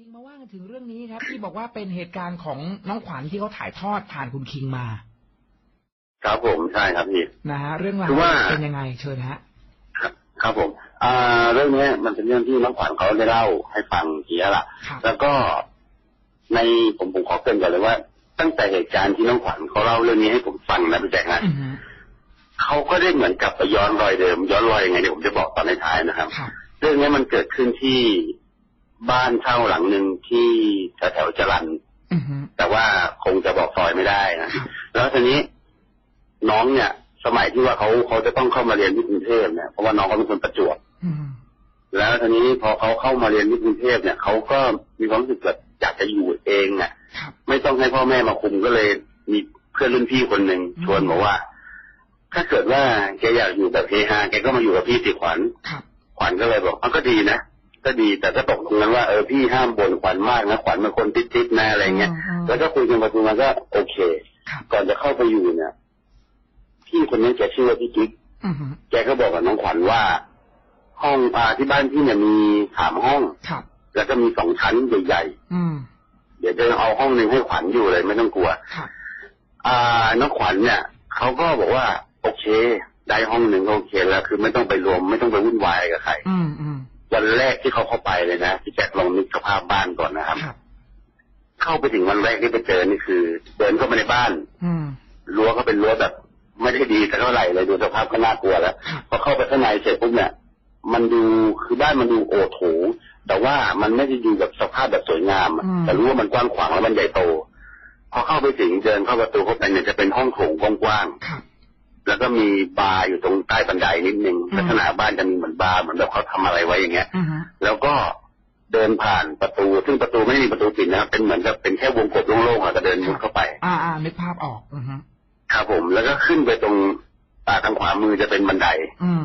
คิงมาว่ากันถึงเรื่องนี้ครับ ที่บอกว่าเป็นเหตุการณ์ของน้องขวัญที่เขาถ่ายทอดผ่านคุณคิงมา ครับผมใช่ครับพี่นะฮะเรื่องราวคือว่า เป็นยังไงเชิญฮะ ครับครับผม อ่า เรื่องเนี้ยมันเป็นเรื่องที่น้องขวัญเขาได้เล่าให้ฟังทีแล้วล่ะ ครับ แล้วก็ในผมผมขอเกรินก่อนเลยว่า ตั้งแต่เหตุการณ์ที่น้องขวัญเขาเล่าเรื่องนี้ให้ผมฟังนะพี่แจ๊คนะอือฮึเขาก็ได้เหมือนกลับไปย้อนรอยเดิม ย้อนรอยยังไงเดี๋ยวผมจะบอกตอนในท้ายนะครับ ครับ เรื่องนี้มันเกิดขึ้นที่ บ้านเช่าหลังหนึ่งที่แถวแถวๆจรันอือฮึแต่ว่าคงจะบอกซอยไม่ได้นะแล้วทีนี้น้องเนี่ย สมัยที่ว่าเขาเขาจะต้องเข้ามาเรียนที่กรุงเทพเนี่ยเพราะว่าน้องเขาเป็นคนประจวบอืมแล้วทีนี้พอเขาเข้ามาเรียนที่กรุงเทพเนี่ยเขาก็มีความรู้สึกแบบอยากจะอยู่เองอะครับไม่ต้องให้พ่อแม่มาคุมก็เลย มีเพื่อนรุ่นพี่คนหนึ่งอืมชวนบอกว่า ถ้าเกิดว่าแกอยากอยู่แบบเฮฮาแกก็มาอยู่กับพี่สิขวัญครับขวัญก็เลยบอกมันก็ดีนะ ก็ดีแต่ก็ตกลงกันว่าเออพี่ห้ามบ่นขวัญมากนะขวัญเป็นคนติดๆนะอะไรเงี้ยอืมแล้วก็คุยกันไปคุยมาก็โอเคครับก่อนจะเข้าไปอยู่เนี่ยพี่คนนี้แกชื่อว่าพี่กิ๊กอือฮึแกก็บอกกับน้องขวัญว่า ห้องอ่าที่บ้านพี่เนี่ยมีสามห้องครับแล้วก็มีสองชั้นใหญ่อืมๆเดี๋ยวจะเอาห้องหนึ่งให้ขวัญอยู่เลยไม่ต้องกลัวครับอ่าน้องขวัญเนี่ยเขาก็บอกว่า โอเค ได้ห้องหนึ่งก็โอเคแล้วคือไม่ต้องไปรวม ไม่ต้องไปวุ่นวายกับใครอืมอืม วันแรกที่เขาเข้าไปเลยนะพี่แจ็คลองนึกสภาพบ้านก่อนนะครับครับเข้าไปถึงวันแรกที่ไปเจอนี่คือ เดินเข้ามาในบ้าน อืมรั้วก็เป็นรั้วแบบ ไม่ได้ดีแต่เท่าไหร่เลยดูสภาพก็น่ากลัวแล้วครับพอเข้าไปข้างในเสร็จปุ๊บเนี่ย มันดูคือบ้านมันดูโอโถงแต่ว่ามันไม่ได้ดูแบบสภาพแบบสวยงามอะอืมแต่รู้ว่ามันกว้างขวางแล้วมันใหญ่โต พอเข้าไปถึงเดินเข้าประตูเข้าไปเนี่ยจะเป็นห้องโถงกว้างครับๆ แล้วก็มีบาร์อยู่ตรงใต้บันไดนิดนึงอืมลักษณะบ้านจะมีเหมือนบาร์เหมือนแบบเขาทำอะไรไว้อย่างเงี้ยอือฮึแล้วก็เดินผ่านประตู ซึ่งประตูไม่ได้มีประตูปิดนะครับเป็นเหมือนกับเป็นแค่วงกบโล่งๆอะก็เดินมุดเข้าไป อ่าอ่านึกภาพออกอือฮึครับผมแล้วก็ขึ้นไปตรงอ่าทางขวามือจะเป็นบันได อืม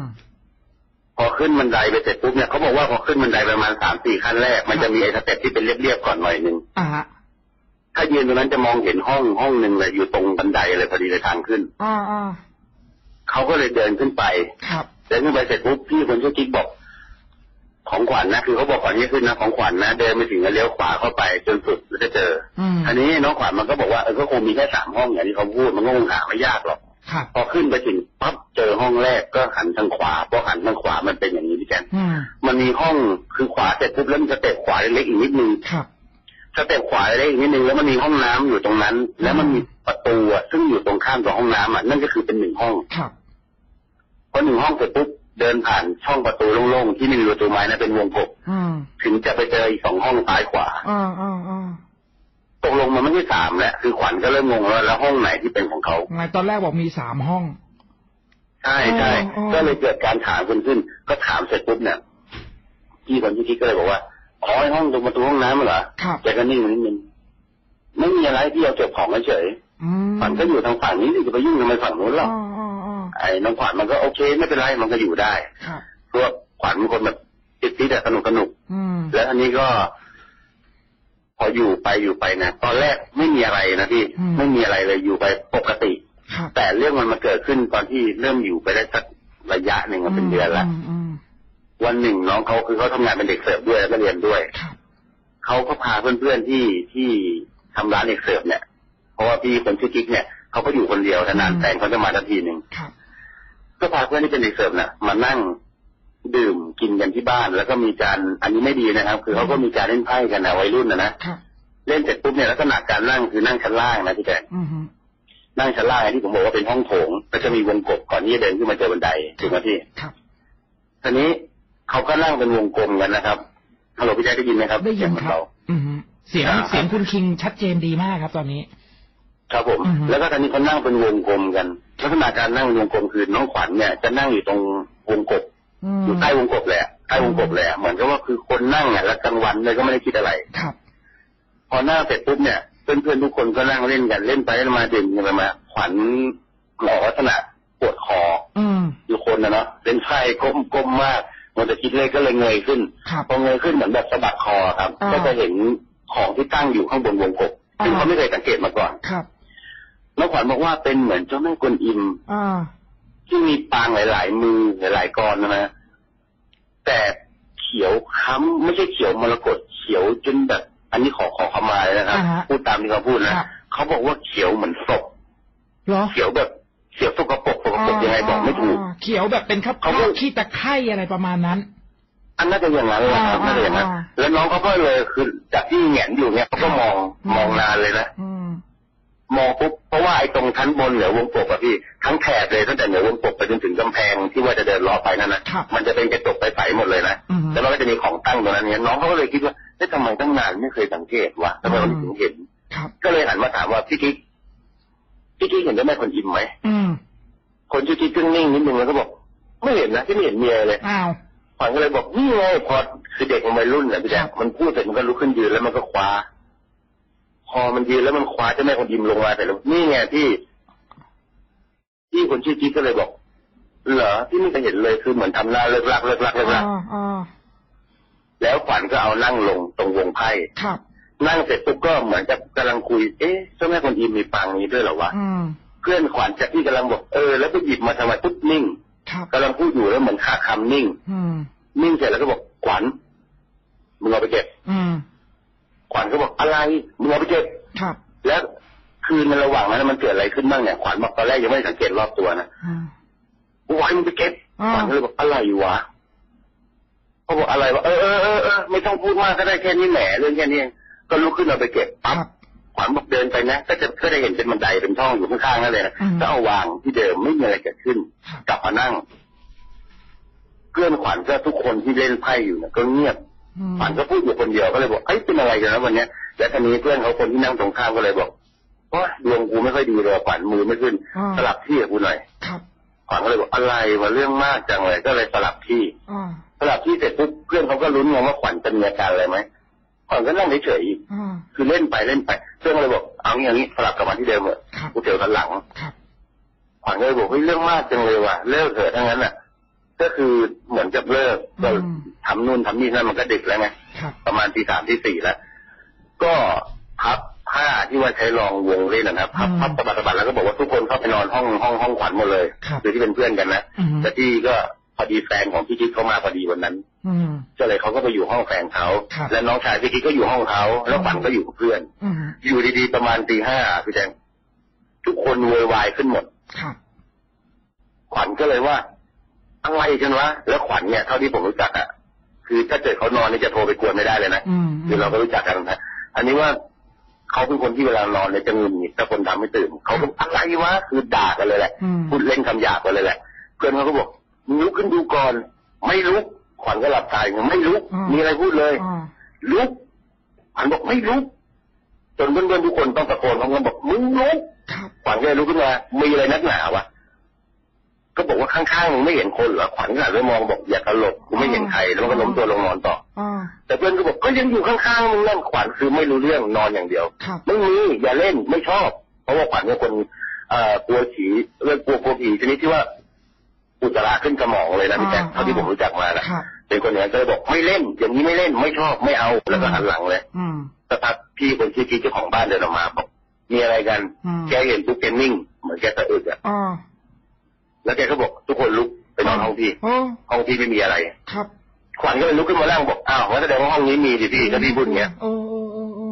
พอขึ้นบันไดไปเสร็จปุ๊บเนี่ยเขาบอกว่าพอขึ้นบันไดประมาณสามสี่ขั้นแรก มันจะมีไอ้ step ที่เป็นเรียบๆก่อนหน่อยหนึ่งอ่าฮะถ้ายืนตรงนั้นจะมองเห็นห้องห้องหนึ่งเลยอยู่ตรงบันไดเลยพอดีเลยทางขึ้นอ่าอ่า เขาก็เลยเดินขึ้นไปครับเดินขึ้นไปเสร็จปุ๊บพี่คนชื่อกิ๊กบอก ของขวัญนะคือเขาบอกก่อนที่จะขึ้นนะของขวัญนะเดินไปถึงแล้วเลี้ยวขวาเข้าไปจนสุดแล้วจะเจออืมอันนี้น้องขวัญมันก็บอกว่าเออก็คงมีแค่สามห้องอย่างที่เขาพูดมันก็คงหาไม่ยากหรอกครับพอขึ้นไปถึงปั๊บเจอห้องแรกก็หันทางขวาพอหันทางขวามันเป็นอย่างนี้พี่แจนอืมมันมีห้องคือขวาเสร็จปุ๊บแล้วมันจะเตะขวาเล็กๆอีกนิดนึงครับสเต็ปขวาเล็กๆอีกนิดนึงแล้วมันมีห้องน้ำอยู่ตรงนั้น แล้วมันมีประตูอะซึ่งอยู่ตรงข้ามกับห้องน้ำอะนั่นก็คือเป็นหนึ่งห้องครับพ อหนึ่งห้องเสร็จปุ๊บเดินผ่านช่องประตูโล่งๆที่ไม่มีประตูไม้นะเป็นวงกบอืมถึงจะไปเจออีกสองห้องซ้ายขวาอ่าอ่าอ่าตกลงมันไม่ใช่สามแล้วคือขวัญก็เริ่มงงแล้วแล้วห้องไหนที่เป็นของเขาไงตอนแรกบอกมีสามห้องใช่ใช่อ๋ออ๋อก็เลยเกิดการถามขึ้นขึ้น ก็ถามเสร็จปุ๊บเนี่ยพี่คนที่คิดก็เลยบอกว่าอ๋อไอ้ห้องตรงประตูห้องน้ำเหรอครับแกก็นิ่งไปนิดนึงไม่มีอะไรพี่เอาเก็บของเฉยอืมขวัญก็อยู่ทางฝั่งนี้ดิจะไปยุ่งทำไมฝั่งนู้นหรอ่าอกอ่าอ่า ไอ้น้องขวัญมันก็โอเคไม่เป็นไรมันก็อยู่ได้ครับเพราะว่าขวัญเป็นคนแบบติดติดแต่สนุกสนุกอืมแล้วอันนี้ก็ พออยู่ไปอยู่ไปนะตอนแรกไม่มีอะไรนะพี่อืมไม่มีอะไรเลยอยู่ไปปกติครับแต่เรื่องมันมาเกิดขึ้นตอนที่เริ่มอยู่ไปได้สักระยะหนึ่งอะเป็นเดือนละมอืมวันหนึ่งน้องเขาคือเขาทำงานเป็นเด็กเสิร์ฟด้วยแล้วก็เรียนด้วยครับเขาก็พาเพื่อนๆที่ที่ทำร้านเด็กเสิร์ฟเนี่ย เพราะว่าพี่คนชื่อกิ๊กเนี่ยเขาก็อยู่คนเดียวนานๆแต่เขาจะมาทันทีหนึ่งครับ ก็พาเพื่อนที่เป็นเด็กเสิร์ฟน่ะมานั่งดื่มกินกันที่บ้าน แล้วก็มีการอันนี้ไม่ดีนะครับ คือเขาก็มีการเล่นไพ่กันนะวัยรุ่นนะนะครับเล่นเสร็จปุ๊บเนี่ยลักษณะการนั่งคือนั่งชั้นล่างนะพี่แจ๊คอืมฮึนั่งชั้นล่างที่ผมบอกว่าเป็นห้องโถงแล้วจะมีวงกบก่อนที่จะเดินขึ้นมาเจอบันไดถูกไหมพี่ครับทีนี้เขาก็นั่งเป็นวงกลมกันนะครับฮัลโหลพี่แจ๊คได้ยินไหมครับได้ยินเสีงคมัรับเาอืมฮึเสียงอ่าเสียงคุณคิงชัดเจนดีมากครับ ตอนนี้ ครับผมอือฮึแล้วก็ตอนนี้เขานั่งเป็นวงกลมกัน ลักษณะการนั่งเป็นวงกลมคือน้องขวัญเนี่ยจะนั่งอยู่ตรงวงกบอืมอยู่ใต้วงกบแหละใต้วงกบแหละเหมือนกับว่าคือคนนั่งอะแล้วกลางวันเลยก็ไม่ได้คิดอะไรครับ พอนั่งเสร็จปุ๊บเนี่ยเพื่อนๆทุกคนก็นั่งเล่นกันเล่นไปเล่นมาดื่มกันไปมาขวัญหมอลักษณะปวดคออืมอยู่คนนะเนาะเป็นไข้ก้มก้มมากมันจะคิดเลขก็เลยเงยขึ้นครับพอเงยขึ้นเหมือนแบบสะบัดคอครับอ่าก็จะเห็นของที่ตั้งอยู่ข้างบนวงกบซึ่งอ่าเขาไม่เคยสังเกตมาก่อนครับ แล้วขวัญบอกว่าเป็นเหมือนเจ้าแม่กวนอิมอ่าที่มีปางหลาย ๆ มือหลายๆกรนะนะแต่ทขียวค้ำไม่ใช่เขียวมรกตเขียวจนแบบ อันนี้ขอขอเขามาเลยนะครับอ่าฮะพูดตามที่เขาพูดนะครับเขาบอกว่าเขียวเหมือนศพเหรอเขียวแบบเขียวสกปรกสกปรกยังไงบอกไม่ถูกอ่าเขียวแบบเป็นครับเขาก็ขี้ตะไคร่อะไรประมาณนั้น อันน่าจะอย่างนั้นแหละครับอ่าน่าจะอย่างนั้นอ่าแล้วน้องเขาก็เลยคือจากที่แหงนอยู่เนี่ยเขาก็มองอืมมองนานเลยนะอืมมองปุ๊บ ชั้นบนเหนือวงกบอะพี่ทั้งแถบเลยตั้งแต่เหนือวงกบไปจนถึงกำแพงที่ว่าจะเดินล้อไปนั่นนะครับ มันจะเป็นกระจกใสๆหมดเลยนะอืมแล้วมันก็จะมีของตั้งตรงนั้นเนี่ยน้องเขาก็เลยคิดว่าเอ๊ะทำไมตั้งนานไม่เคยสังเกตวะทำไมวันนี้ถึงเห็น ครับ ก็เลยหันมาถามว่าพี่กิ๊กพี่กิ๊กเห็นเจ้าแม่คนอิมไหมอืมคนชื่อกิ๊กซึ่งนิ่งนิดนึงแล้วก็บอก ไม่เห็นนะที่ไม่เห็นเมียเลย อ้าว ขวัญก็เลยบอกนี่ไงพอคือเด็กมันวัยรุ่นนะพี่แจ๊ครัคบมันพูดเสร็จมันก็ลุกขึ้นยืนแล้วมันก็คว้า พอมันยืนแล้วมันคว้าเจ้าแม่คนอิมลงมาแต่แล้วนี่ไงที่ที่คนชื่อกิ๊กก็เลยบอก เหรอที่ไม่เคยเห็นเลยคือเหมือนทำหน้าเลิกลักเลิกลักเลิกลักอ่าอ่าแล้วขวัญก็เอานั่งลงตรงวงไพ่ครับนั่งเสร็จปุ๊บก็เหมือนกับกำลังคุย เอ๊ะเจ้าแม่คนอิมมีปางนี้ด้วยเหรอวะอืมเพื่อนขวัญจากที่กำลังบอกเออแล้วก็หยิบมาทำไมปุ๊บนิ่งครับกำลังพูดอยู่แล้วเหมือนขาดคำนิ่งอืมนิ่งเสร็จแล้วก็บอกขวัญมึงเอาไปเก็บ อืม ขวัญก็บอกอะไร มึงเอาไปเก็บครับ แล้วคืนในระหว่างนั้นมันเกิดอะไรขึ้นบ้างเนี่ยขวัญบอกตอนแรกยังไม่สังเกตรอบตัวนะอืมกูบอกให้มึงไปเก็บอ่าขวัญก็เลยบอกอะไรวะเขาบอกอะไรวะเออเออเออเออไม่ต้องพูดมากก็ได้แค่นี้แหมเรื่องแค่นี้ก็ลุกขึ้นเอาไปเก็บปั๊บขวัญบอกเดินไปนะก็จะก็ได้เห็นเป็นบันไดเป็นช่องอยู่ข้างๆนั่นเลยนะก็เอาวางที่เดิมไม่มีอะไรเกิดขึ้น กลับมานั่งเพื่อนขวัญก็ทุกคนที่เล่นไพ่อยู่เนี่ยก็เงียบ อืมขวัญก็พูดอยู่คนเดียวก็เลยบอกเอ้ยเป็นอะไรกันนะวันเนี้ยแล้วทีนี้เพื่อนเขาคนที่นั่งตรงข้ามก็เลยบอกว่าดวงกูไม่ค่อยดีเลยขวัญมือไม่ขึ้นอ่าสลับที่กับกูหน่อยครับขวัญก็เลยบอกอะไรวะเรื่องมากจังเลยก็เลยสลับที่อ่าสลับที่เสร็จปุ๊บเพื่อนเขาก็ลุ้นไงว่าขวัญจะมีอาการอะไรไหมขวัญก็นั่งเฉยๆอีกอ่าคือเล่นไปเล่นไปเพื่อนก็เลยบอกเอางี้อย่างนี้สลับกลับมาที่เดิมเถอะครับกูเจอกันหลังครับขวัญก็เลยบอกเฮ้ยเรื่องมากจังเลยว่ะเลิกเถอะทั้งนั้นอะ ก็คือเหมือนกับเลิกก็อืม ทำนู่นทำนี่นั่นมันก็ดึกแล้วไงครับประมาณตีสามตีสี่แล้ว ก็พับผ้าที่ว่าใช้รองวงเล่นนะนะครับพับอืมพับสะบัดสะบัดแล้วก็บอกว่าทุกคนเข้าไปนอนห้องห้องห้องขวัญหมดเลยครับคือที่เป็นเพื่อนกันนะอืมแต่ที่ก็พอดีแฟนของพี่กิ๊กเขามาพอดีวันนั้นอืมก็เลยเขาก็ไปอยู่ห้องแฟนเขาครับและน้องชายพี่กิ๊กก็อยู่ห้องเขา แล้วขวัญก็อยู่กับเพื่อนอืมอยู่ดีๆประมาณตีห้าพี่แจงทุกคนโวยวายขึ้นหมดครับขวัญก็เลยว่าอะไรกันวะแล้วขวัญเนี่ยเท่าที่ผมรู้จักอะ คือถ้าเกิดเขานอนนี่จะโทรไปกวนไม่ได้เลยนะอืมคือเราก็รู้จักกันนะอันนี้ว่าเขาเป็นคนที่เวลานอนเนี่ยจะงุนงิดถ้าคนทำไม่ตื่นเขาก็อะไรวะคือด่ากันเลยแหละอืมพูดเล่นคำหยาบกันเลยแหละ เพื่อนเขาก็บอกมึงลุกขึ้นดูก่อน ไม่ลุกขวัญก็หลับตาอย่างไม่ลุกอืมมีอะไรพูดเลยอ่าลุกขวัญบอกไม่ลุกจนเพื่อนๆทุกคนต้องตะโกนเขาก็บอกมึงลุกครับขวัญก็เลยลุกขึ้นมามีอะไรนักหนาวะ ก็บอกว่าข้างๆมึงไม่เห็นคนเหรอขวัญก็หันไปมองบอกอย่าตลกกูไม่เห็นใครแล้วมันก็ล้มตัวลงนอนต่ออ่าแต่เพื่อนก็บอกก็ยังอยู่ข้างๆมึงนั่นขวัญคือไม่รู้เรื่องนอนอย่างเดียวครับไม่มีอย่าเล่นไม่ชอบ เพราะว่าขวัญเป็นคนเอ่อกลัวผีเรื่องกลัวกลัวผีชนิดที่ว่า อุจจาระขึ้นสมองเลยนะพี่แจ๊คอ่าเท่าที่ผมรู้จักมานะครับเป็นคนอย่างนั้นก็เลยบอกไม่เล่น อย่างนี้ไม่เล่นไม่ชอบไม่เอาแล้วก็หันหลังเลยอืมสักพักพี่คนชื่อกิ๊กเจ้าของบ้านเดินออกมาบอกมีอะไรกันอืมแกเห็นปุ๊บแกนิ่ง เหมือนแกสะอึกอะอ่า แล้วแกก็บอกทุกคนลุกไปนอนห้องพี่โอ้ห้องพี่ไม่มีอะไรครับขวัญก็เลยลุกขึ้นมานั่งบอกอ้าวงั้นแสดงว่าห้องนี้มีดิพี่ถ้าพี่พูดอย่างเงี้ยโอ้โอ้โอ้โอ้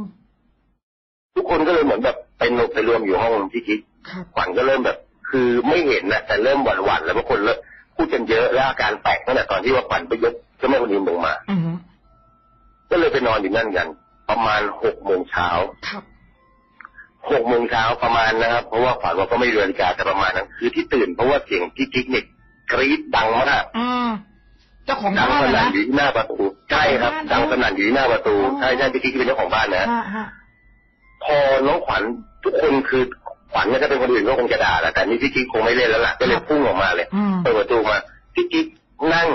ทุกคนก็เลยเหมือนแบบไปนกไปรวมอยู่ห้องพี่กิ๊กครับขวัญก็เริ่มแบบ คือไม่เห็นนะแต่เริ่มหวั่นหวั่นๆแล้วเพราะคนเริ่มพูดกันเยอะแล้วอาการแปลกตั้งแต่ตอนที่ว่าขวัญไปยกเจ้าแม่คนนี้ลงมาอืมก็เลยไปนอนอยู่นั่นกัน ประมาณหกโมงเช้าครับ หกโมงเช้าประมาณนะครับ เพราะว่าขวัญเราก็ไม่เรือนกาแต่ประมาณนั้นคือที่ตื่นเพราะว่าเสียงพี่กิ๊กเนี่ยกรี๊ดดังมากอืมเจ้าของดังบ้านสเลยนั่นนะ อยู่ที่หน้าประตูใช่ครับ เจ้าของบ้านดังสนั่นอยู่ที่หน้าประตูอ๋อ ใช่ใช่พี่กิ๊กเป็นเจ้าของบ้านนะ ฮะฮะพอน้องขวัญทุกคนคือขวัญเนี่ยถ้าเป็นคนอื่นก็คงจะด่าแหละแต่นี่พี่กิ๊กคงไม่เล่นแล้วล่ะก็เลยพุ่งออกมาเลยอืม เปิดประตูมาพี่กิ๊กนั่ง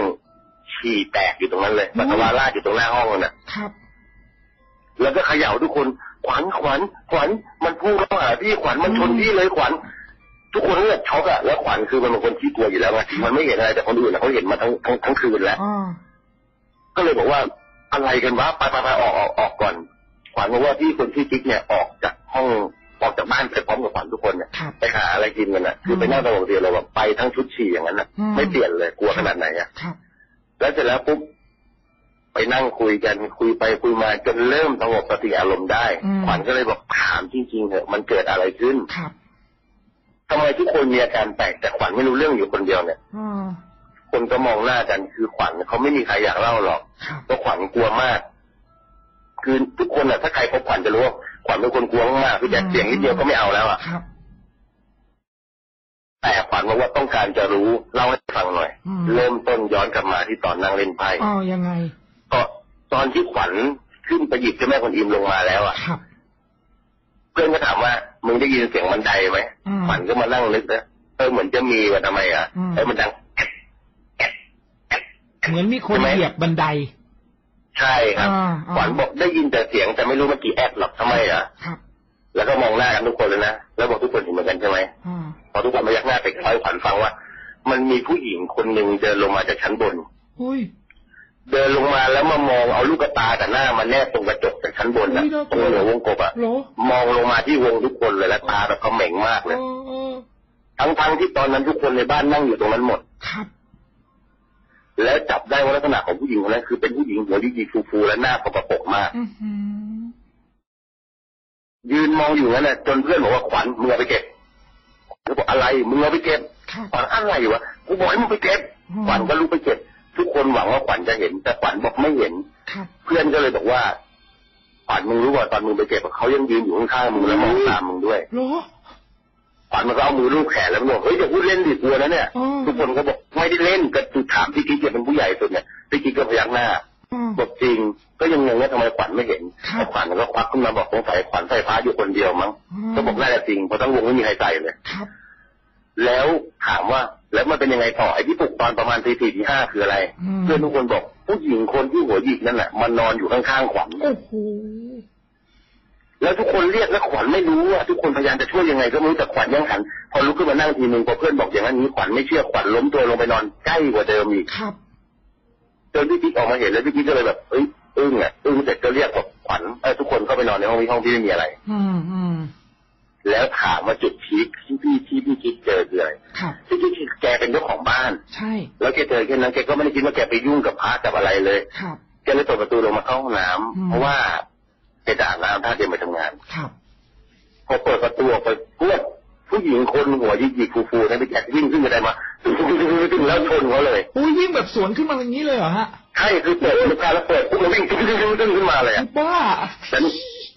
ฉี่แตกอยู่ตรงนั้นเลยอืม ปัสสาวะราดอยู่ตรงหน้าห้องน่ะ ครับ แล้วก็เขย่าทุกคน ขวัญขวัญขวัญมันพุ่งเข้าหาพี่ขวัญมันชนพี่เลยขวัญทุกคนก็แบบช็อกอะแล้วขวัญคือมันเป็นคนที่กลัวอยู่แล้วไงมันไม่เห็นอะไรแต่คนอื่นน่ะเขาเห็นมาทั้งทั้งทั้งคืนแล้วอ่าก็เลยบอกว่าอะไรกันวะไปไปไปออกออกออกก่อน ขวัญบอกว่าพี่คนที่กิ๊กเนี่ยออกจากห้องออกจากบ้านไปพร้อมกับขวัญทุกคนเนี่ยครับไปหาอะไรกินกันน่ะคือไปนั่งตรงเตียงเลยแบบไปทั้งชุดฉี่อย่างนั้นน่ะอืมไม่เปลี่ยนเลยกลัวขนาดไหนอะครับแล้วเสร็จแล้วปุ๊บ ไปนั่งคุยกันคุยไปคุยมาจนเริ่มสงบสติอารมณ์ได้ ขวัญก็เลยบอกถามจริงๆเถอะมันเกิดอะไรขึ้นครับทำไมทุกคนมีอาการแปลกแต่ขวัญไม่รู้เรื่องอยู่คนเดียวเนี่ยอ่าคนก็มองหน้ากันคือขวัญเขาไม่มีใครอยากเล่าหรอกครับเพราะขวัญกลัวมาก คือทุกคนอะถ้าใครพบขวัญจะรู้ว่าขวัญเป็นคนกลัวมากๆคือแต่เสียงนิดเดียวก็ไม่เอาแล้วอะครับแต่ขวัญบอกว่าต้องการจะรู้เล่าให้ฟังหน่อยอืมเริ่มต้นย้อนกลับมาที่ตอนนั่งเล่นไพ่อ๋อยังไง ก็ตอนที่ขวัญขึ้นไปหยิบเจ้าแม่คนอิมลงมาแล้วอะครับ เพื่อนก็ถามว่ามึงได้ยินเสียงบันไดไหมอืม ขวัญก็มานั่งนึกนะเออเหมือนจะมีว่าทำไมอะอืม เออมันดังแอ๊ะแอ๊ะแอ๊ะเหมือนมีคนใช่ไหมเหยียบบันไดใช่ครับ อ่าอ่าขวัญบอกได้ยินแต่เสียงแต่ไม่รู้มันกี่แอดหรอกทำไมอะ ครับแล้วก็มองหน้ากันทุกคนเลยนะแล้วบอกทุกคนเห็นเหมือนกันใช่ไหมอ่าพอทุกคนมายักหน้าไปคอยขวัญฟังว่า มันมีผู้หญิงคนหนึ่งเดินลงมาจากชั้นบน อุ้ย เดินลงมาแล้วมามองเอาลูกตากับหน้ามาแนบตรงกระจกจากชั้นบนนะอุ๊ยน่ากตลัรงวเหนือวงกบอะโหลมองลงมาที่วงทุกคนเลยแล้วตาแบบเขม็งมากเลยเออเออทั้งๆที่ตอนนั้นทุกคนในบ้านนั่งอยู่ตรงนั้นหมดครับ แล้วจับได้ว่าลักษณะของผู้หญิงคนนั้นคือเป็นผู้หญิงหัวดีๆฟูๆและหน้าสกปรกมากอือหือยืนมองอยู่นั่นแหละจนเพื่อนบอกว่าขวัญมึงเอาไปเก็บเขาบอกอะไรมึงเอาไปเก็บครับขวัญอะไรวะกูบอกให้มึงไปเก็บอืมขวัญก็ลุกไปเก็บ ทุกคนหวังว่าขวัญจะเห็น แต่ขวัญบอกไม่เห็นครับเพื่อนก็เลยบอกว่าขวัญมึงรู้ว่าตอนมึงไปเก็บเขายังยืนอยู่ข้างๆมึงแล้วมองตามมึงด้วยโหลขวัญมันก็เอามือลูบแขนแล้วมันบอกเฮ้ยอย่าพูดเล่นดิกลัวนะเนี่ยอืมทุกคนก็บอกไม่ได้เล่นก็คือถามพี่กิ๊กเนี่ยเป็นผู้ใหญ่สุดเนี่ยพี่กิ๊กก็พยักหน้าอืมบอกจริง ก็ยังงงว่าทำไมขวัญไม่เห็นครับแต่ขวัญมันก็ควักขึ้นมาบอกสงสัยขวัญใส่ฟ้าอยู่คนเดียวมั้งอืมก็บอกน่าจะจริงเพราะทั้งวงไม่มีใครใส่เลยครับแล้วถามว่า แล้วมันเป็นยังไงต่อไอ้ที่ปลุกตอนประมาณตีสี่ตีห้าคืออะไรอืมเพื่อนทุกคนบอกผู้หญิงคนที่หัวหยิกนั่นแหละมันนอนอยู่ข้างๆขวัญโอ้โหแล้วทุกคนเรียกแล้วขวัญไม่รู้อะทุกคนพยายามจะช่วยยังไงก็ไม่รู้แต่ขวัญยังหัน พอลุกขึ้นมานั่งทีนึงพอเพื่อนบอกอย่างนั้นนี้ขวัญไม่เชื่อขวัญล้มตัวลงไปนอนใกล้กว่าเดิมอีกครับจนพี่กิ๊กออกมาเห็นแล้วพี่กิ๊กก็เลยแบบเอ้ยอึ้งอะอึ้งเสร็จก็เรียกบอกขวัญเออทุกคนเข้าไปนอนในห้องนี้ห้องที่ไม่มีอะไร อืมอืม แล้วถามว่าจุดพีคที่พี่ที่พี่กิ๊กเจอคืออะไรครับพี่กิ๊กคือแกเป็นเจ้าของบ้าน ใช่ แล้วแกเจอแค่นั้นแกก็ไม่ได้คิดว่าแกไปยุ่งกับพระกับอะไรเลยครับแกเลยเปิดประตูลงมาเข้าห้องน้ำอืมเพราะว่าแกจะอาบน้ำท่าเตรียมไปทำงานครับ พอเปิดประตูออกไปเพื่อนผู้หญิงคนหัวหยิกๆฟูๆนั่นไปแกวิ่งขึ้นไปได้มาตึ้งตึ้งตึ้งตึ้งตึ้งแล้วชนเขาเลยอุ้ยยิ่งแบบสวนขึ้นมาอย่างนี้เลยเหรอฮะใช่คือเปิดประตูแล้วเปิดปุ๊บแล้ววิ่งตึ้งตึ้งตึ้งตึ้งขึ้นมาเลยอะบ้าแล้ว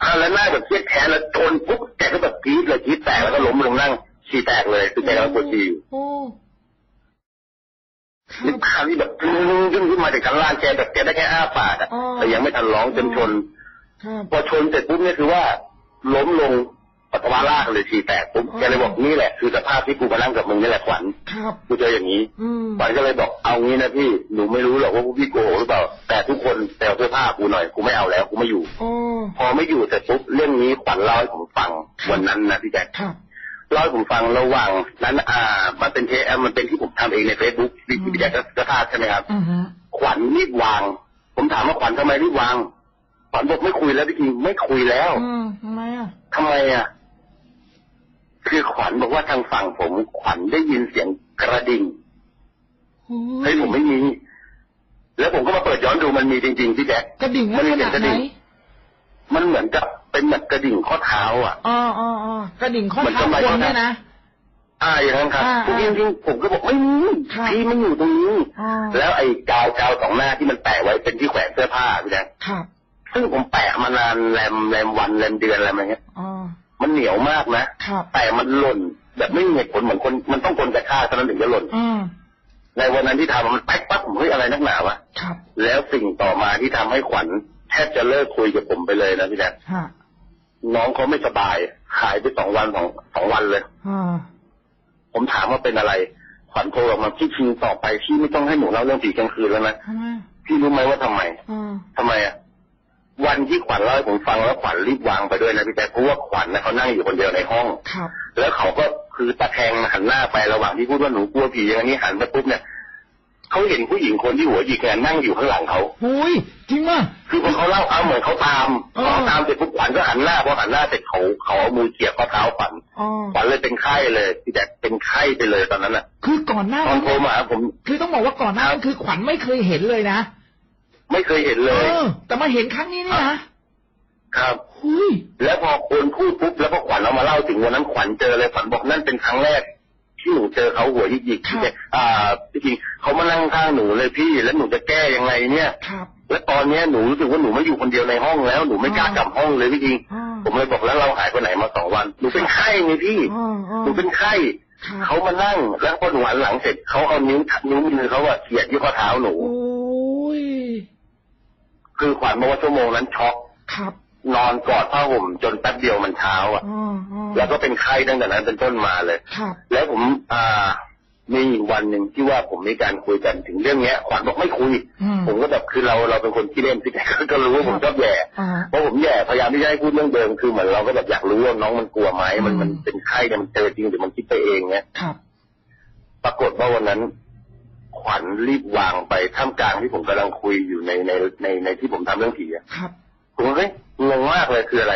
อ่าแล้วหน้าแบบเครียดแค้นแล้วชนปุ๊บแกก็แบบกรี๊ดเลยกรี๊ดแตกแล้วก็ล้มลงนั่งฉี่แตกเลยคือแกกำลังปวดฉี่อยู่โอ้ครันี่บภาพที่แบบตึ้งตึ้งขึ้นมาจากชั้นล่างแกแบบแกได้แค่อ้าปากอะอ๋อแต่ยังไม่ทันร้องจนชนครับพอชนเสร็จปุ๊บเนี่ยคือว่าล้มลง ปัสสาวะลากเลยฉี่แตกปุ๊บอ๋อแกเลยบอกนี่แหละคือสภาพที่กูมานั่งกับมึงนี่แหละขวัญครับกูเจออย่างนี้อืมขวัญก็เลยบอกเอางี้นะพี่หนูไม่รู้หรอกว่าพวกพี่โกหกหรือเปล่า แต่ทุกคนแต่เอาเสื้อผ้ากูหน่อยกูไม่เอาแล้วกูไม่อยู่โอ้พอไม่อยู่เสร็จปุ๊บเรื่องนี้ขวัญเล่าให้ผมฟังวันนั้นนะพี่แจ๊คครับเล่าให้ผมฟังระหว่างนั้นอ่า มันเป็นเทปมันเป็นที่ผมทำเองในเฟซบุ๊กพี่พี่แจ๊คก็ก็ทราบใช่ไหมครับอือฮึขวัญรีบวาง ผมถามว่าขวัญทำไมรีบวางขวัญบอกไม่คุยแล้วพี่จริงไม่คุยแล้วอืมทำไมอะทำไมอะ คือขวัญบอกว่าทางฝั่งผมขวัญได้ยินเสียงกระดิ่งโอ้เฮ้ยผมไม่มี แล้วผมก็มาเปิดย้อนดูมันมีจริงๆพี่แจ๊คกระดิ่งลักษณะไหนมันเหมือนกับเป็นแบบกระดิ่งข้อเท้า อะอ๋ออ๋ออ๋อกระดิ่งข้อมันเท้าทำไมคนวะเนี่ยนะอ่าอย่างนั้นครับอ่าจริงจริงๆผมก็บอกไม่มีครับพี่มันอยู่ตรงนี้อ๋อแล้วไอ้กาวกาวสองหน้าที่มันแปะไว้เป็นที่แขวนเสื้อผ้าพี่แจ๊คครับซึ่งผมแปะมานานแรมแรมวันแรมเดือนอะไรมาเงี้ยอ๋อ มันเหนียวมากนะครับแต่มันหล่นแบบไม่มีเหตุผลเหมือนคน มันต้องคนกระชากเท่านั้นถึงจะหล่นอืมในวันนั้นที่ทำมันแป๊กปั๊บผมเฮ้ยอะไรนักหนาวะครับแล้วสิ่งต่อมาที่ทำให้ขวัญแทบจะเลิกคุยกับผมไปเลยนะพี่แจ๊คฮะน้องเขาไม่สบาย หายไปสองวันสองสองวันเลยอ่าผมถามว่าเป็นอะไร ขวัญโทรออกมาพี่ชิงต่อไปพี่ไม่ต้องให้หนูเล่าเรื่องผีกลางคืนแล้วนะทำไมพี่รู้ไหมว่าทำไมอ่าทำไมอะ วันที่ขวัญเล่าให้ผมฟังแล้วขวัญรีบวางไปด้วยนะพี่แจ๊คเพราะว่าขวัญนะเขานั่งอยู่คนเดียวในห้อง ครับ แล้วเขาก็คือตะแคงหันหน้าไประหว่างที่พูดว่าหนูกลัวผีอย่างนี้หันไปปุ๊บเนี่ยเขาเห็นผู้หญิงคนที่หัวหยิกเนี่ยนั่งอยู่ข้างหลังเขาหุยจริงป่ะคือพอเขาเล่าเอาเหมือนเขาตามเออพอตามเสร็จปุ๊บขวัญก็หันหน้าพอหันหน้าเสร็จเขาเขาเอามือเกี่ยวข้อเท้าขวัญอ๋อขวัญเลยเป็นไข้เลยพี่แจ๊คเป็นไข้ไปเลยตอนนั้นน่ะ คือก่อนหน้าตอนนั้นโทรมาหาผม คือต้องบอกว่าก่อนหน้านั้นคือขวัญไม่เคยเห็นเลยนะ ไม่เคยเห็นเอเลยอ แต่มาเห็นครั้งนี้เนี่ยนะครับเฮ้ยแล้วพอคนพูดปุ๊บแล้วพอขวัญเอามาเล่าถึงวันนั้นขวัญเจอเลยขวัญบอกนั่นเป็นครั้งแรก ที่หนูเจอเขาหัวหยิกๆที่แกอ่าพี่จริงเขามานั่งข้างหนูเลยพี่ แล้วหนูจะแก้ยังไงเนี่ย ครับแล้วตอนเนี้ยหนูรู้สึกว่าหนูไม่อยู่คนเดียวในห้องแล้วหนูไม่กล้ากลับห้องเลยพี่จริง อ่าผมเลยบอกแล้วเราหายไปไหนมาสองวันหนูเป็นไข้ไงพี่อ่าอ่าหนูเป็นไข้ครับเขามานั่งแล้วพอหนูหันหลังเสร็จเขาเอานิ้วนิ้วมือเขาอะเขียดที่ข้อเท้าหนู โอ้ย คือขวัญบอกว่าชั่วโมงนั้นช็อกครับ นอนกอดผ้าห่มจนแป๊บเดียวมันเช้าอะอ่าอ่าแล้วก็เป็นไข้ตั้งแต่นั้นเป็นต้นมาเลย ครับ แล้วผมอ่ามีวันหนึ่งที่ว่าผมมีการคุยกันถึงเรื่องเนี้ยขวัญบอกไม่คุย อืม ผมก็แบบคือเราเราเป็นคนที่เล่นพี่แกก็รู้ว่าผมชอบแย่อ่า เพราะผมแย่พยายามที่จะให้พูดเรื่องเดิมคือเหมือนเราก็แบบอยากรู้ว่าน้องมันกลัวไหมมันอืมมันเป็นไข้เนี่ยมันเจอจริงหรือมันคิดไปเองเนี่ยครับ ปรากฏว่าวันนั้น ขวัญรีบวางไปท่ามกลางที่ผมกำลังคุยอยู่ในในในในที่ผมทำเรื่องผีอะครับผมก็เฮ้ยงงมากเลยคืออะไร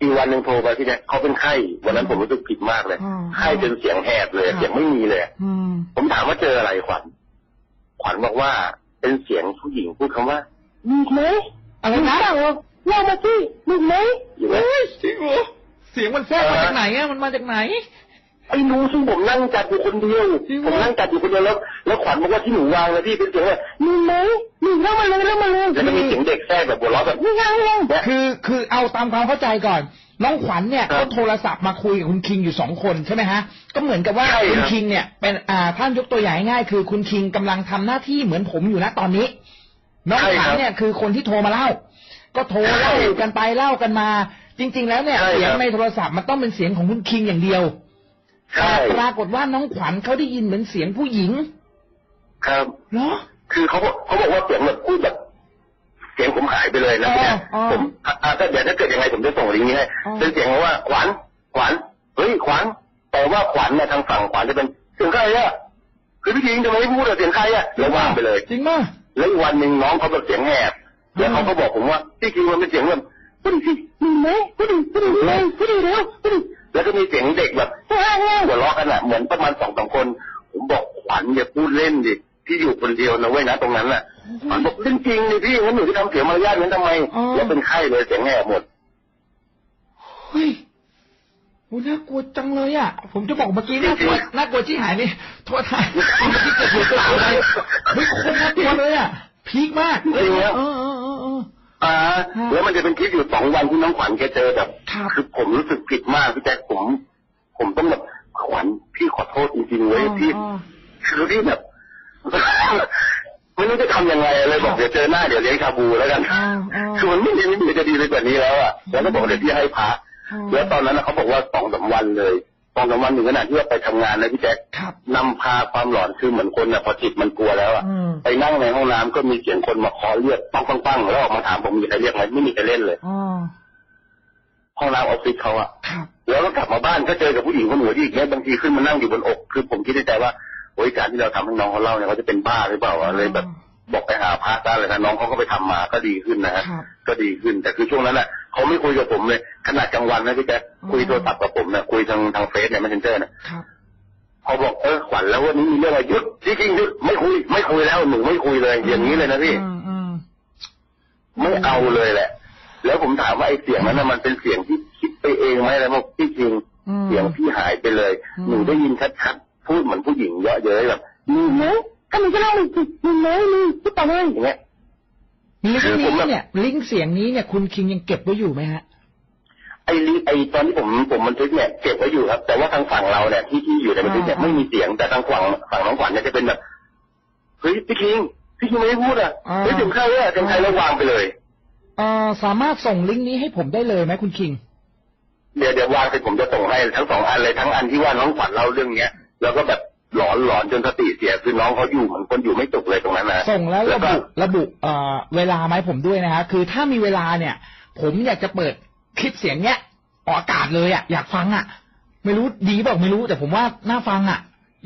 อีกวันหนึ่งโทรไปที่เนี่ยเขาเป็นไข้วันนั้นผมรู้สึกผิดมากเลยอ่าไข้จนเสียงแหบเลยครับเสียงไม่มีเลยอืมผมถามว่าเจออะไรขวัญขวัญบอกว่าเป็นเสียงผู้หญิงพูดคำว่ามีไหมอะไรนะเล่ามาสิมีไหมอยู่ไหมเฮ้ยจริงเหรอเสียงมันแทรกมาจากไหนอะมันมาจากไหน ไอ้หนูซึ่งผมนั่งจัดอยู่คนเดียวจริงเหรอผมนั่งจัดอยู่คนเดียวแล้วแล้วขวัญบอกว่าที่หนูวางเลยพี่เป็นเสียงว่ามีไหมมีเล่ามาเลยเล่ามาเลยแล้วก็มีเสียงเด็กแทรกแบบหัวเราะแบบนี่ยังยังเนี่ยคือคือเอาตามความเข้าใจก่อนน้องขวัญเนี่ยครับเขาโทรศัพท์มาคุยกับคุณคิงอยู่สองคนใช่ไหมฮะ ก็เหมือนกับว่าใช่ครับคุณคิงเนี่ยเป็นอ่าท่านยกตัวอย่างง่ายๆคือคุณคิงกำลังทำหน้าที่เหมือนผมอยู่นะตอนนี้ น้องใช่ขวัญครับเนี่ยคือคนที่โทรมาเล่า ก็โทรเล่าใช่กันไปเล่ากันมา จริง ๆ แล้วเนี่ยใช่ครับเสียงในโทรศัพท์มันต้องเป็นเสียงของคุณคิงอย่างเดียว ใช่แต่ปรากฏว่าน้องขวัญเขาได้ยินเหมือนเสียงผู้หญิง ครับเหรอคือเขาบอกเขาบอกว่าเสียงแบบพูดแบบเสียงผมหายไปเลยนะอ๋อเนี่ยอ๋อผมอะอะถ้าเดี๋ยวถ้าเกิดยังไงผมจะส่งลิงก์นี้ให้อ๋อเป็นเสียงว่าขวัญขวัญเฮ้ยขวัญแต่ว่าขวัญเนี่ยทางฝั่งขวัญจะเป็นเสียงใครอะคือพี่ทิงทำไมไม่พูดอะเสียงใครอะแล้ววางไปเลยจริงป่ะแล้วอีกวันหนึ่งน้องเขาแบบเสียงแหบแล้วเขาก็บอกผมว่าพี่ทิงมันเป็นเสียงแบบพูดดิสิมีไหมพูดดิพูดดิเลยพูดดิเร็วพูดดิ แล้วก็มีเสียงเด็กแบบหัวเราะกันอะเหมือนประมาณสองสามคน ผมบอกขวัญอย่าพูดเล่นดิพี่อยู่คนเดียวนะเว้ยนะตรงนั้นน่ะขวัญบอกเรื่องจริงเลยพี่งั้นหนูจะทำเสียงมารยาทนั้นทำไมอ๋อแล้วเป็นไข้เลยเสียงแหบหมดเฮ้ยโอ้น่ากลัวจังเลยอะ ผมจะบอกเมื่อกี้น่ากลัวน่ากลัวที่หายนี่โทษทายเมื่อกี้เกิดเหตุการณ์อะไรเฮ้ยโคนน่ากลัวเลยอะพีคมากจริงครับ แล้วมันจะเป็นคลิปอยู่สองวันที่น้องขวัญแกเจอแบบครับคือผมรู้สึกผิดมากพี่แจ๊คผม ผมต้องแบบขวัญพี่ขอโทษจริงๆเว้ยพี่อ๋อคือพี่แบบไม่รู้จะทำยังไงเลยบอกเดี๋ยวเจอหน้าเดี๋ยวเลี้ยงชาบูแล้วกันอ๋ออ๋อคือมันไม่มีไม่มีจะดีไปกว่านี้แล้วอะแล้วก็บอกเดี๋ยวพี่ให้พระอ๋อแล้วตอนนั้นน่ะเขาบอกว่าสองสามวันเลย สองสามวันถึงขนาดที่ว่าไปทำงานนะพี่แจ๊คครับนำพาความหลอนคือเหมือนคนน่ะพอจิตมันกลัวแล้วอะอืมไปนั่งในห้องน้ำก็มีเสียงคนมาเคอเรียกปังปังปังแล้วออกมาถามผมมีใครเรียกไหมไม่มีใครเล่นเลยอ๋อห้องน้ำออฟฟิศเขาอะครับแล้วก็กลับมาบ้านก็เจอกับผู้หญิงคนหัวที่อีกเนี่ยบางทีขึ้นมานั่งอยู่บนอก คือผมคิดในใจว่าโอ้ยการที่เราทำให้น้องเขาเล่าเนี่ยเขาจะเป็นบ้าหรือเปล่าวะเลยแบบบอกไปหาพระได้เลยนะน้องเขาก็ไปทำมาก็ดีขึ้นนะฮะครับก็ดีขึ้นแต่คือช่วงนั้นแหละ เขาไม่คุยกับผมเลย ขนาดกลางวันนะพี่แจ๊คอืมคุยโทรศัพท์กับผมเนี่ยคุยทางทางเฟซเนี่ยมันเจอเนี่ยครับพอบอกเออขวัญแล้ววันนี้มีเรื่องอะไรหยุดจริงๆหยุดไม่คุย ไม่คุยแล้วหนูไม่คุยเลย อย่างนี้เลยนะพี่อืมอืมไม่เอาเลยแหละ แล้วผมถามว่าไอ้เสียงนั้นนะมันเป็นเสียงที่คิดไปเองไหมแล้วบอกพี่จริงอืมเสียงพี่หายไปเลยอืมหนูได้ยินชัดๆพูดเหมือนผู้หญิงเยอะเย้ยแบบมีไหมก็มีก็เล่าสิมีไหมมีพูดต่อเลยอย่างเงี้ย ลิงคือก์ผมนี้แบบเนี่ย ลิงก์เสียงนี้เนี่ย คุณคิงยังเก็บไว้อยู่ไหมฮะไอ้ลิไอ้ตอนที่ผมผมบันทึกเนี่ยเก็บไว้อยู่ครับ แต่ว่าทางฝั่งเราเนี่ยที่ที่อยู่ในบันทึกเนี่ยอ่าไม่มีเสียงแต่ทางฝั่งฝั่งน้องขวัญเนี่ยจะเป็นแบบเฮ้ยพี่คิงพี่คิงไม่ได้พูดอะอ่าเฮ้ยถึงใครอะถึงใครแล้ววางไปเลยเอ่อสามารถส่งลิงก์นี้ให้ผมได้เลยไหมคุณคิง เดี๋ยวเดี๋ยววางเสร็จผมจะส่งให้ทั้งสองอันเลยทั้งอันที่ว่าน้องขวัญเล่าเรื่องเนี้ยแล้วก็แบบ หลอนหลอนจนสติเสียคือน้องเขาอยู่เหมือนคนอยู่ไม่สุขเลยตรงนั้นนะส่งแล้วแล้ระวก็บุระบุเอ่อเวลาไหมาให้ผมด้วยนะฮะคือถ้ามีเวลาเนี่ย ผมอยากจะเปิดคลิปเสียงเนี้ยออกอากาศเลยอะอยากฟังอะ ไม่รู้ดีเปล่าไม่รู้แต่ผมว่าน่าฟังอะ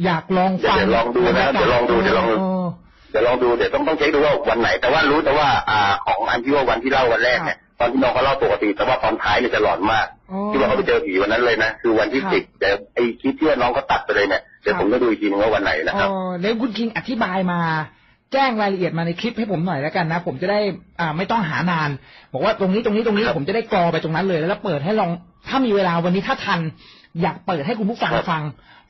อยากลองฟังเดี๋ยวลองดูนะครับเดี๋ยวลองดูเดี๋ยวลองดูเออเดี๋ยวลองดูเดี๋ยวต้องต้องเช็คดูว่าวันไหน แต่ว่ารู้แต่ว่าอ่าของอันที่ว่าวันที่เล่าวันแรกเนี่ยตอนที่น้องเขาเล่าปกติแต่ว่าตอนท้ายเนี่ยจะหลอนมากอ๋อที่ว่าเขาไปเจอผีวันนั้นเลยนะคือวันที่ครับสิบแต่ไอ้คลิปที่ว่าน้องเขาตัดไปเลยเนี่ย เดี๋ยวครับผมก็ดูอีกทีนึงว่าวันไหนนะครับอ๋อแล้วคุณคิงอธิบายมาแจ้งรายละเอียดมาในคลิปให้ผมหน่อยแล้วกันนะ ผมจะได้อ่าไม่ต้องหานาน บอกว่าตรงนี้ตรงนี้ตรงนี้ครับผมจะได้กรอไปตรงนั้นเลย แล้วเปิดให้ลองถ้ามีเวลาวันนี้ถ้าทัน อยากเปิดให้คุณผู้ฟังครับฟัง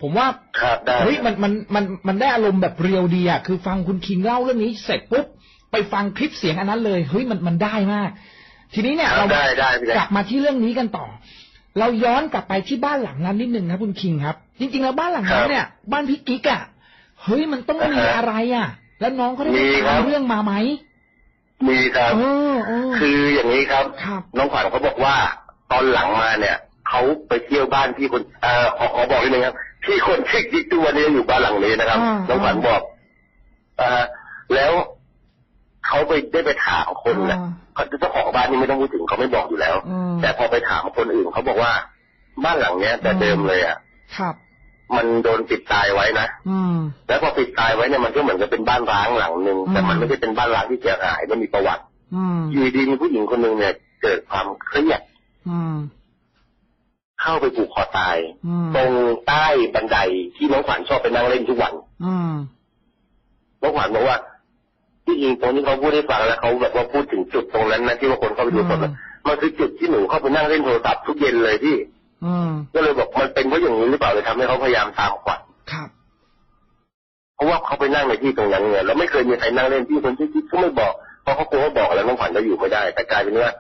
ผมว่าครับได้เฮ้ยมันมันมันมันได้อารมณ์แบบเรียวดีอะคือฟังคุณคิงเล่าเรื่องนี้เสร็จปุ๊บไปฟังคลิปเสียงอันนั้นเลยเฮ้ยมันมันได้มาก ทีนี้เนี่ยครัเราบได้ได้พี่แจ๊คกลับมาที่เรื่องนี้กันต่อ เราย้อนกลับไปที่บ้านหลังนั้นนิดนึงนะคุณคิงครับ จริง ๆ แล้วบ้านหลังนั้นเนี่ย บ้านพี่กิ๊กอะเฮ้ยมันต้องมีอะไรอะ แล้วน้องเขาได้ไปตามเรื่องมาไหมมีครับเออเออคืออย่างนี้ครับครับ น้องขวัญเขาบอกว่า ตอนหลังมาเนี่ยเขาไปเที่ยวบ้านพี่คนเอ่อขอขอบอกนิดนึงครับพี่คนชื่อกิ๊กตัวนี้อยู่บ้านหลังนี้นะครับอ่าน้องขวัญบอกเอ่อแล้ว เขาไปได้ไปถามคนนะอ่าเขาเจ้าของบ้านนี่ไม่ต้องพูดถึงเขาไม่บอกอยู่แล้วอืมแต่พอไปถามคนอื่นเขาบอกว่าบ้านหลังเนี้ยแต่เดิมเลยอะครับ มันโดนปิดตายไว้นะอืมแล้วพอปิดตายไว้เนี่ยมันก็เหมือนกับเป็นบ้านร้างหลังหนึ่งแต่มันอืมไม่ใช่เป็นบ้านร้างที่เสียหายมันมีประวัติอืมอยู่ดีมีผู้หญิงคนหนึ่งเนี่ย เกิดความเครียดอืมเข้าไปผูกคอตายอืมตรงใต้บันไดที่น้องขวัญชอบไปนั่งเล่นทุกวันอืมน้องขวัญบอกว่า ที่จริงตรงนี้เขาพูดให้ฟังแล้วเขาแบบว่าพูดถึงจุดตรงนั้นนะที่ว่าคนเข้าไปดูศพอะมันคือจุดที่หนูเข้าไปนั่งเล่นโทรศัพท์ทุกเย็นเลยที่อืมก็เลยบอกมันเป็นเพราะอย่างนี้หรือเปล่าเลยทำให้เขาพยายามตามขวัญครับเพราะว่าเขาไปนั่งในที่ตรงนั้นไงแล้วไม่เคยมีใครนั่งเล่นที่คนที่คิดก็ไม่บอกเพราะเขากลัวว่าบอกแล้วน้องขวัญจะอยู่ไม่ได้ แต่กลายเป็นว่า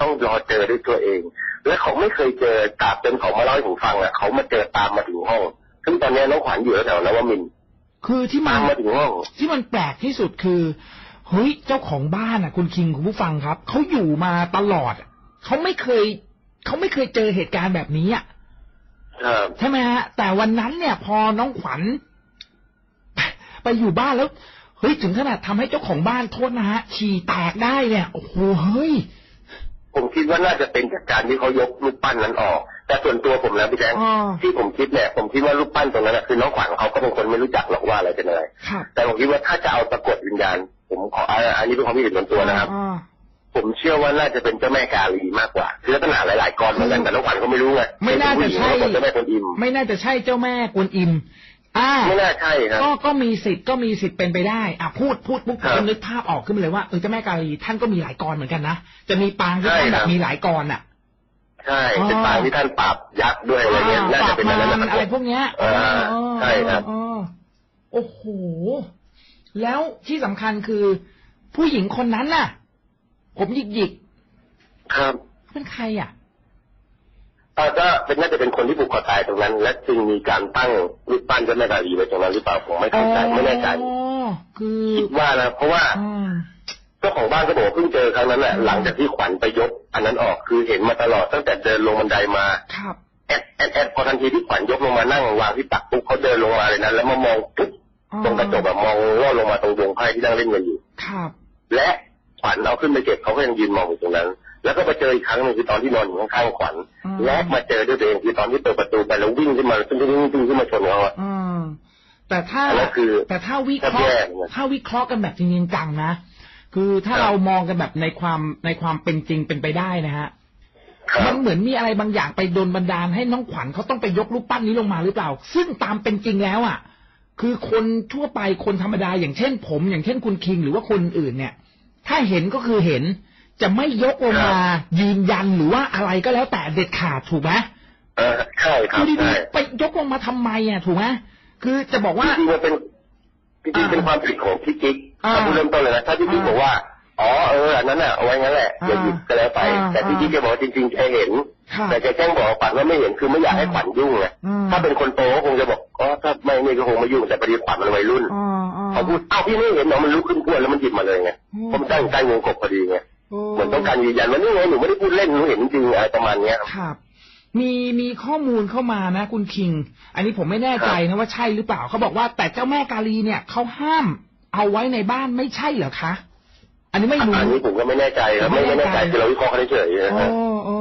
ต้องรอเจอด้วยตัวเอง และเขาไม่เคยเจอตราบจนเขามาเล่าให้ผมฟังอะเขามาเจอตามมาถึงห้องซึ่งตอนนี้น้องขวัญอยู่แถวๆนวมินทร์ คือที่มัตานมมาถึงห้องที่มันแปลกที่สุดคือเฮ้ยเจ้าของบ้านอะ คุณคิงคุณผู้ฟังครับเขาอยู่มาตลอดอะเขาไม่เคยเขาไม่เคยเจอเหตุการณ์แบบนี้อะครับใช่ไหมฮะ แต่วันนั้นเนี่ย พอน้องขวัญไปอยู่บ้านแล้วเฮ้ยถึงขนาดทำให้เจ้าของบ้านโทษนะฮะฉี่แตกได้เนี่ยโอ้โหเฮ้ย ผมคิดว่าน่าจะเป็นจากการที่เขายกรูปปั้นนั้นออก แต่ส่วนตัวผมแล้วพี่แจ๊คอ๋อที่ผมคิดเนี่ยผมคิดว่ารูปปั้นตรงนั้นนะคือน้องขวัญเขาก็เป็นคนไม่รู้จักหรอกว่าอะไรเป็นอะไรครับแต่ผมคิดว่าถ้าจะเอาสะกดวิญญาณ ผมขออ่าอันนี้เป็นความคิดเห็นส่วนตัวนะครับอ่าผมเชื่อว่าน่าจะเป็นเจ้าแม่กาลีมากกว่าคือลักษณะหลายๆกรเหมือนกันแต่น้องขวัญเขาไม่รู้ไงไม่น่าจะใช่เป็นผู้หญิงเขาบอกเจ้าแม่คนอิมไม่น่าจะใช่เจ้าแม่กวนอิมอ่าไม่น่าใช่ครับก็ก็มีสิทธิ์ก็มีสิทธิ์เป็นไปได้ อะพูดพูดปุ๊บครัผบมนึกภาพออกขึ้นมาเลยว่าเออเจ้าแม่กาลีท่านก็มีหลายกรเหมือนกันนะจะมีปางที่ใช่ท่านแบครับบมีหลายกรอะ ใช่เป็นปางที่ท่านปราบยักษ์ด้วยอะไรเงี้ยอ่าน่าปราจะบเป็นมาอันนั้นนนะคอะไรรับพวกเนี้ยอ่าเออใช่ครับเออโอ้โหแล้วที่สำคัญคือ ผู้หญิงคนนั้นน่ะ ผมหยิกหยิกครับๆเป็นใครอะอ่าก็เป็นน่าจะเป็นคนที่ผูกคอตายตรงนั้น และจึงมีการตั้งรูปปั้นเจ้าแม่กาลีไว้ตรงนั้นหรือเปล่าผมไม่เข้าใจไม่แน่ใจอ๋อคือคิดว่านะเพราะว่าอืม เจ้าของบ้านก็บอกว่าเพิ่งเจอครั้งนั้นแหละหลังจากที่ขวัญไปยกอันนั้นออกคือเห็นมาตลอดตั้งแต่เดินลงบันไดมาครับแอดแอดแอดพอทันทีที่ขวัญยกลงมานั่งวางที่ตักปุ๊บเขาเดินลงมาเลยนะแล้วมามองปุ๊บอ๋อตรงกระจกแบบมองล่อลงมาตรงดวงไพ่ที่นั่งเล่นกันอยู่ครับ และขวัญเอาขึ้นไปเก็บเขาก็ยังยืนมองอยู่ตรงนั้น แล้วก็ไปเจออีกครั้งหนึ่งคือตอนที่นอนอยู่ข้างๆขวัญอืมและมาเจอด้วยตัวเองคือตอนที่เปิดประตูไปแล้ววิ่งขึ้นมาซึ่งวิ่งวิ่งขึ้นมาชนเขาอะอืมแต่ถ้าอันนั้นคือแต่ถ้าวิเคราะแยกเนี่ยถ้าวิเคราะห์กันแบบจริงๆจังนะ คือถ้าครับเรามองกันแบบในความในความเป็นจริงเป็นไปได้นะฮะครัมับนเหมือนมีอะไรบางอย่างไปโดนบันดาลให้น้องขวัญเขาต้องไปยกรูปปั้นนี้ลงมาหรือเปล่า ซึ่งตามเป็นจริงแล้วอะ คือคนทั่วไปคนธรรมดา อย่างเช่น ผม อย่างเช่นคุณคิง หรือว่าคนอื่นเนี่ย ถ้าเห็นก็คือเห็น จะไม่ยกลงมายืนยันหรือว่าอะไรก็แล้วแต่เด็ดขาดถูกไหมเออใช่ครัคืบอดีใช่ๆไปยกลงมาทำไมอะถูกไหมคือจะบอกว่าจริงๆมันเป็นจริงๆเป็นความผิดของพี่กิ๊กอ่า ถ้าพูดเริ่มต้นเลยนะถ้าพี่กิ๊กอ่าบอกว่าอ๋อเอออันนั้นน่ะเอาไว้งั้นแหละอย่าหยิบก็แล้วไปอ่าแต่พี่กิ๊กแกบอกว่าจริงๆแกเห็นค่ะแต่แกแกล้งบอกขวัญว่าไม่เห็นคือไม่อยากให้ขวัญยุ่งไงอืมถ้าเป็นคนโตก็คงจะบอกอ๋อถ้าไม่นี่ก็คงไม่ยุ่งแต่พอดีขวัญมันวัยรุ่นอ๋ออ๋อเขาพูดอ้าวพี่ไม่เห็นเหรอมันลุกขึ้นพรวดแล้วมันหยิบมาเลยไงอืมเพราะมันตั้งใกล้วงกบพอดีไงโอ้เหมือนต้องการยืนยันว่านี่ไงหนูไม่ได้พูดเล่นหนูเห็นจริงอะไรประมาณเนี้ยครับครับมีมีข้อมูลเข้ามานะ คุณคิง อันนี้ผมไม่แน่ใจนะว่าใช่หรือเปล่าเขาบอกว่าแต่เจ้าแม่กาลีเนี่ยเขาห้าม เอาไว้ในบ้านไม่ใช่เหรอคะ อันนี้ไม่รู้อันนี้ผมก็ไม่แน่ใจครับไม่ไม่แน่ใจคือเราวิเคราะห์กันเฉยๆนะโอ้ฮะโอ้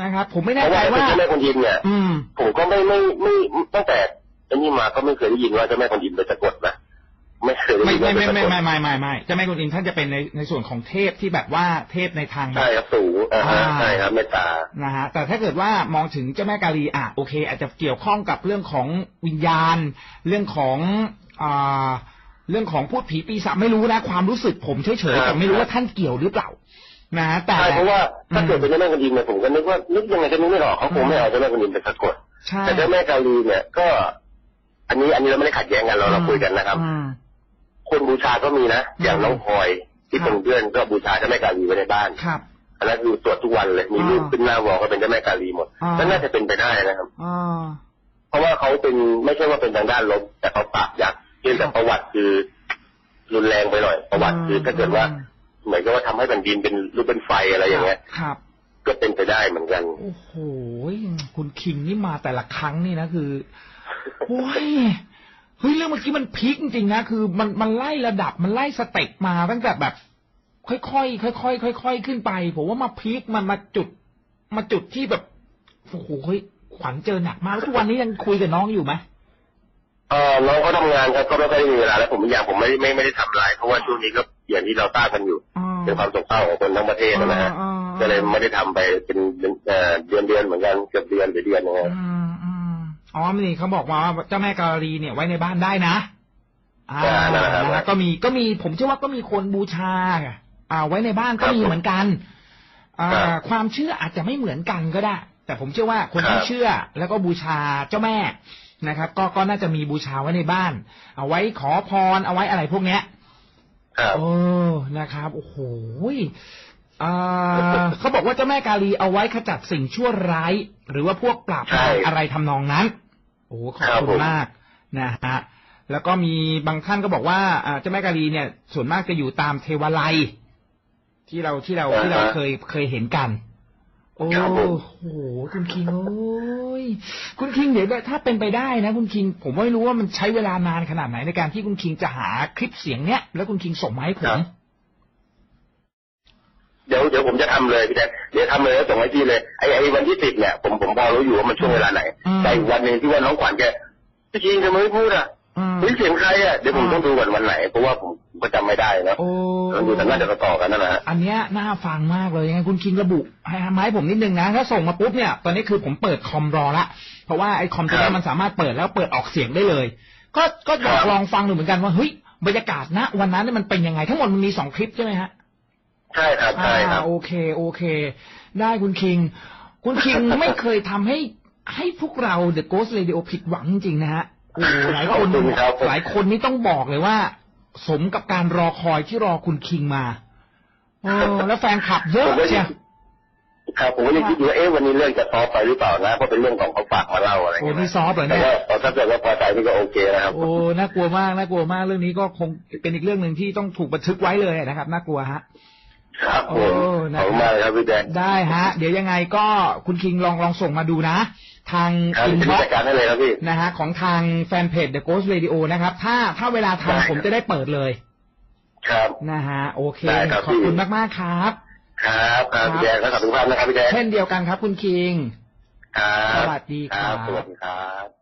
นะครับ ผมไม่เพแน่ราะใจว่าเป็นว่าเจ้าแม่คนอิมเนี่ยอืมผมก็ไม่ไม่ไม่ตั้งแต่ไอ้นี่มาก็ไม่เคยได้ยินว่าเจ้าแม่คนอิมไปสะกดนะไม่เคยได้ไม่ยินไม่ว่าไม่ไปสะไม่กดไม่ไม่ไม่ไม่เจ้าแม่กุนอิมท่านจะเป็นในในส่วนของเทพที่แบบว่าเทพในทางแบใช่บครับสูงอ่าฮะอ่าใช่ครับเมตตานะฮะแต่ถ้าเกิดว่ามองถึงเจ้าแม่กาลีอะโอเค อาจจะเกี่ยวข้องกับเรื่องของวิญญาณ เรื่องของอ่า เรื่องของพูดผีปีศาจไม่รู้นะ ความรู้สึกผมเฉยๆแต่ไม่รู้ว่าท่านเกี่ยวหรือเปล่านะแต่ใช่เพราะว่าถ้าเกิดเป็นอืมเจ้าแม่กวนอิมเนี่ยผมก็นึกว่านึกยังไงก็นึกไม่ออกเขาคงไม่เอาเจ้าแม่กวนอิมไปสะกดใช่แต่เจ้าแม่กาลีเนี่ยก็ อันนี้อันนี้เราไม่ได้ขัดแย้งกันเราเราคุยกันนะครับอืมคนบูชาก็มีนะ อย่างน้องพลอยที่ครับเป็นเพื่อนก็บูชาเจ้าแม่กาลีไว้ในบ้านครับอันนั้นคือตรวจทุกวันเลยมีอ่ารูปขึ้นหน้าวอลก็เป็นเจ้าแม่กาลีหมดอ่าก็น่าจะเป็นไปได้นะครับอ่าเพราะว่าเขาเป็นไม่ใช่ว่าเป็นทางด้านลบแต่เขาปราบอยาก เพียงแต่ประวัติคือรุนแรงไปหน่อย ประวัติคือถ้าเกิดว่าเหมือนกับว่าทำให้แผ่นดินเป็นรูปเป็นไฟอะไรอย่างเงี้ยครับ ก็เป็นไปได้เหมือนกันโอ้โหคุณคิงนี่มาแต่ละครั้งนี่นะคือโอ้ยเฮ้ยเรื่องเมื่อกี้มันพีคจริงๆนะคือ มันมันไล่ระดับมันไล่สเต็ปมาตั้งแต่แบบ ค่อยๆค่อยๆค่อยๆขึ้นไปผมว่ามาพีคมันมาจุด มาจุดที่แบบโอ้โหเฮ้ยขวัญเจอหนักมากแล้วทุกวันนี้ยังคุยกับน้องอยู่ไหม เออน้องเขาทำงานครับก็ไม่ค่อยได้มีเวลาแล้วผมอย่างผมไม่ไม่ไม่ได้ทำไลน์เพราะว่าช่วงนี้ก็อย่างที่เราทราบกันอยู่อ๋อเป็นความโศกเศร้าของคนทั้งประเทศนะฮะอ๋อก็เลยไม่ได้ทำไปเป็นเอ่อเดือนเดือนๆเหมือนกันเกือบเดือนหรือเดือนนะฮะอืมอืมอ๋อนี่เขาบอกว่าเจ้าแม่กาลีเนี่ยไว้ในบ้านได้นะอ่าอ่านั่นแหละครับนะก็มีก็มีผมเชื่อว่าก็มีคนบูชาอ่าไว้ในบ้านก็ครับมีผมเหมือนกันอ่าครับความเชื่ออาจจะไม่เหมือนกันก็ได้ แต่ผมเชื่อว่าคนครับที่เชื่อแล้วก็บูชาเจ้าแม่ นะครับ ก็ก็น่าจะมีบูชาไว้ในบ้าน เอาไว้ขอพรเอาไว้อะไรพวกเนี้ยครับโอ้นะครับโอ้โหยอ่าเขาบอกว่าเจ้าแม่กาลีเอาไว้ขจัดสิ่งชั่วร้าย หรือว่าพวกปราบใช่อะไรทำนองนั้น โอ้โหขอบครับคุผณมมากนะฮะแล้วก็มีบางท่านก็บอกว่าอ่าเจ้าแม่กาลีเนี่ย ส่วนมากจะอยู่ตามเทวาลัยที่เราที่เราที่เราเคยเคยเห็นกัน โอ้ครับผมโหคุณคิงโอ้ยคุณคิงเดี๋ยวถ้าเป็นไปได้นะ คุณคิง ผมไม่รู้ว่ามันใช้เวลานานขนาดไหนในการที่คุณคิงจะหาคลิปเสียงเนี้ยแล้วคุณคิงส่งมาให้ผมเดี๋ยวเดี๋ยวผมจะทำเลยพี่แจ๊คเดี๋ยวทำเลยแล้วส่งให้พี่เลยไอ้ไอ้วันที่สิบเนี่ยผมผมพอรู้อยู่ว่ามันช่วงเวลาไหนอืมแต่อีกวันหนึ่งที่ว่าน้องขวัญแกพี่จริงทำไมไม่พูดอะอืม เฮ้ยเสียงใครอะเดี๋ยวผมอ่าต้องดูก่อนวันไหนเพราะว่าผมก็จำไม่ได้นะโอ้ต้องดูแต่น่าจะต่อๆกันนั่นแหละฮะอันเนี้ยน่าฟังมากเลยยังไงคุณคิงระบุให้มาให้ผมนิดนึงนะถ้าส่งมาปุ๊บเนี่ย ตอนนี้คือผมเปิดคอมรอละเพราะว่าไอ้คอมตัวครันี้บมันสามารถเปิดแล้วเปิดออกเสียงได้เลย ก็ก็อยากครับลองฟังดูเหมือนกันว่าเฮ้ยบรรยากาศณวันนั้นเนี่ยมันเป็นยังไงทั้งหมดมันมีสองคลิปใช่ไหมฮะใช่ครับใช่ครับอ่าโอเคโอเค ได้คุณคิง คุณคิงไม่เคยทำให้ให้พวกเรา The Ghost Radio ผิดหวังจริงๆนะฮะ โอ้โหหลายคนขอบคุณครับหลายคนนี่ต้องบอกเลยว่า สมกับการรอคอยที่รอคุณคิงมาโอ้แล้วแฟนคลับเยอะผมก็เชียครับผมก็ยังคิดอยู่ว่าเอ๊ะวันนี้เรื่องจะซอฟต์ไปหรือเปล่านะเพราะเป็นเรื่องของเขาฝากมาเล่าอะไรโอ้เงี้ยนี่ซอฟต์เหรอแต่เนี่ยว่าถ้าเกิดว่าพอใจนี่ก็โอเคนะครับโอ้น่ากลัวมากน่ากลัวมากเรื่องนี้ก็คงเป็นอีกเรื่องหนึ่งที่ต้องถูกบันทึกไว้เลยนะครับน่ากลัวฮะครับผมโอ้นะขอบคุณมากเลยครับพี่แจ๊คได้ฮะ เดี๋ยวยังไงก็คุณคิงลองลองส่งมาดูนะ ทางครับอินจะบ็อกจัดการให้เลยครับพี่นะฮะของทางแฟนเพจ The Ghost Radio นะครับ ถ้าถ้าเวลาทันได้ผมจะได้เปิดเลย ครับนะฮะโอเคได้ครับขอบคุณพี่มากๆครับ ครับครับพี่แจ๊คแล้วขอบคุณภาพนะครับพี่แจ๊คเช่นเดียวกันครับ คุณคิง ครับสวัสดีครับสวัสดีครับ